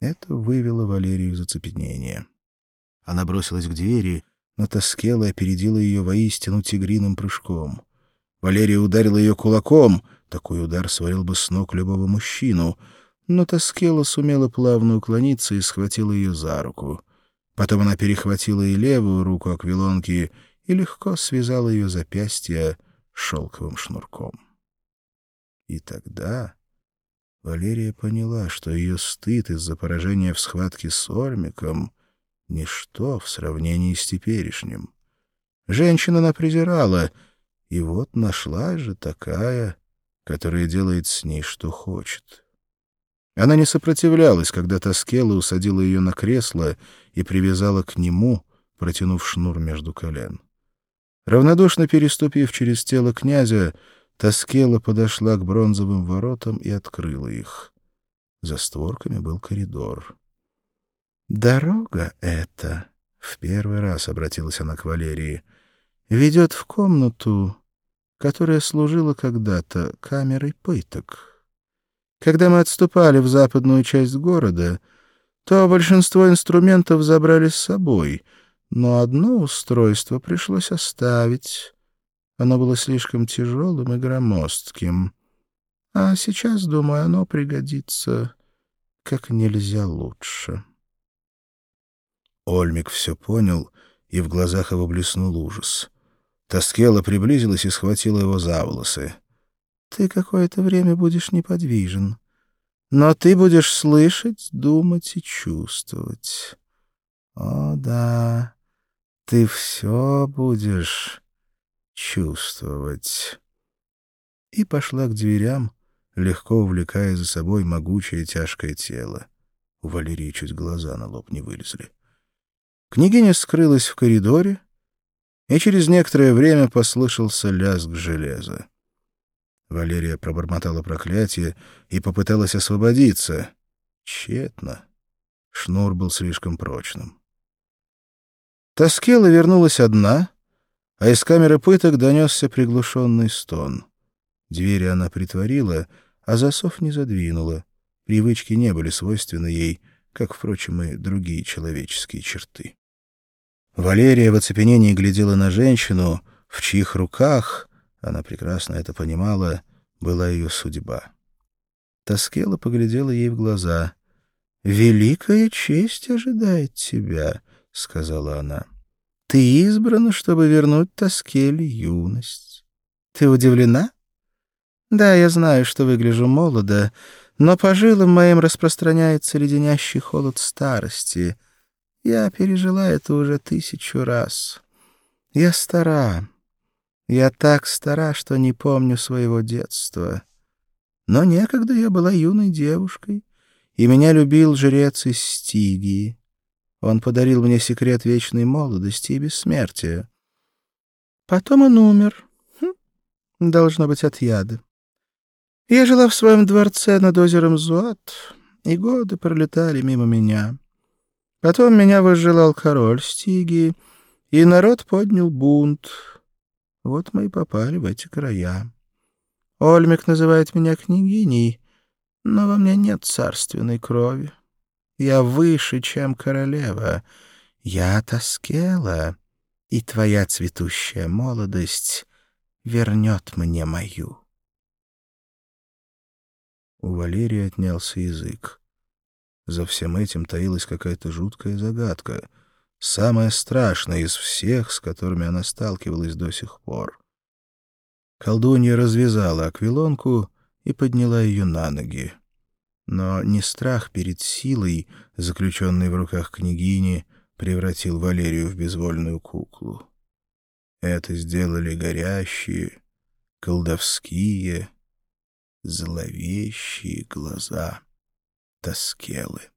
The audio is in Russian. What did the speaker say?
Это вывело Валерию из оцепенения. Она бросилась к двери, но Тоскела опередила ее воистину тигриным прыжком. Валерия ударила ее кулаком, такой удар свалил бы с ног любого мужчину, но Тоскела сумела плавно уклониться и схватила ее за руку. Потом она перехватила и левую руку аквилонки и легко связала ее запястье шелковым шнурком. И тогда Валерия поняла, что ее стыд из-за поражения в схватке с Ольмиком — ничто в сравнении с теперешним. Женщина она презирала, и вот нашла же такая, которая делает с ней, что хочет. Она не сопротивлялась, когда Тоскела усадила ее на кресло и привязала к нему, протянув шнур между колен. Равнодушно переступив через тело князя, Тоскела подошла к бронзовым воротам и открыла их. За створками был коридор. «Дорога эта», — в первый раз обратилась она к Валерии, — «ведет в комнату, которая служила когда-то камерой пыток. Когда мы отступали в западную часть города, то большинство инструментов забрали с собой, но одно устройство пришлось оставить» Оно было слишком тяжелым и громоздким. А сейчас, думаю, оно пригодится как нельзя лучше. Ольмик все понял, и в глазах его блеснул ужас. Тоскела приблизилась и схватила его за волосы. «Ты какое-то время будешь неподвижен, но ты будешь слышать, думать и чувствовать. О, да, ты все будешь чувствовать. И пошла к дверям, легко увлекая за собой могучее тяжкое тело. У Валерии чуть глаза на лоб не вылезли. Княгиня скрылась в коридоре, и через некоторое время послышался лязг железа. Валерия пробормотала проклятие и попыталась освободиться. Тщетно. Шнур был слишком прочным. Тоскела вернулась одна — а из камеры пыток донесся приглушенный стон. Двери она притворила, а засов не задвинула. Привычки не были свойственны ей, как, впрочем, и другие человеческие черты. Валерия в оцепенении глядела на женщину, в чьих руках, она прекрасно это понимала, была ее судьба. Тоскела поглядела ей в глаза. «Великая честь ожидает тебя», — сказала она. Ты избрана, чтобы вернуть Тоскеле юность. Ты удивлена? Да, я знаю, что выгляжу молодо, но по жилам моим распространяется леденящий холод старости. Я пережила это уже тысячу раз. Я стара. Я так стара, что не помню своего детства. Но некогда я была юной девушкой, и меня любил жрец из Стигии. Он подарил мне секрет вечной молодости и бессмертия. Потом он умер. Хм, должно быть, от яда. Я жила в своем дворце над озером Зуат, и годы пролетали мимо меня. Потом меня возжелал король Стиги, и народ поднял бунт. Вот мы и попали в эти края. Ольмик называет меня княгиней, но во мне нет царственной крови. Я выше, чем королева. Я Тоскела, и твоя цветущая молодость вернет мне мою. У Валерии отнялся язык. За всем этим таилась какая-то жуткая загадка, самая страшная из всех, с которыми она сталкивалась до сих пор. Колдунья развязала аквилонку и подняла ее на ноги. Но не страх перед силой, заключенной в руках княгини, превратил Валерию в безвольную куклу. Это сделали горящие, колдовские, зловещие глаза Тоскелы.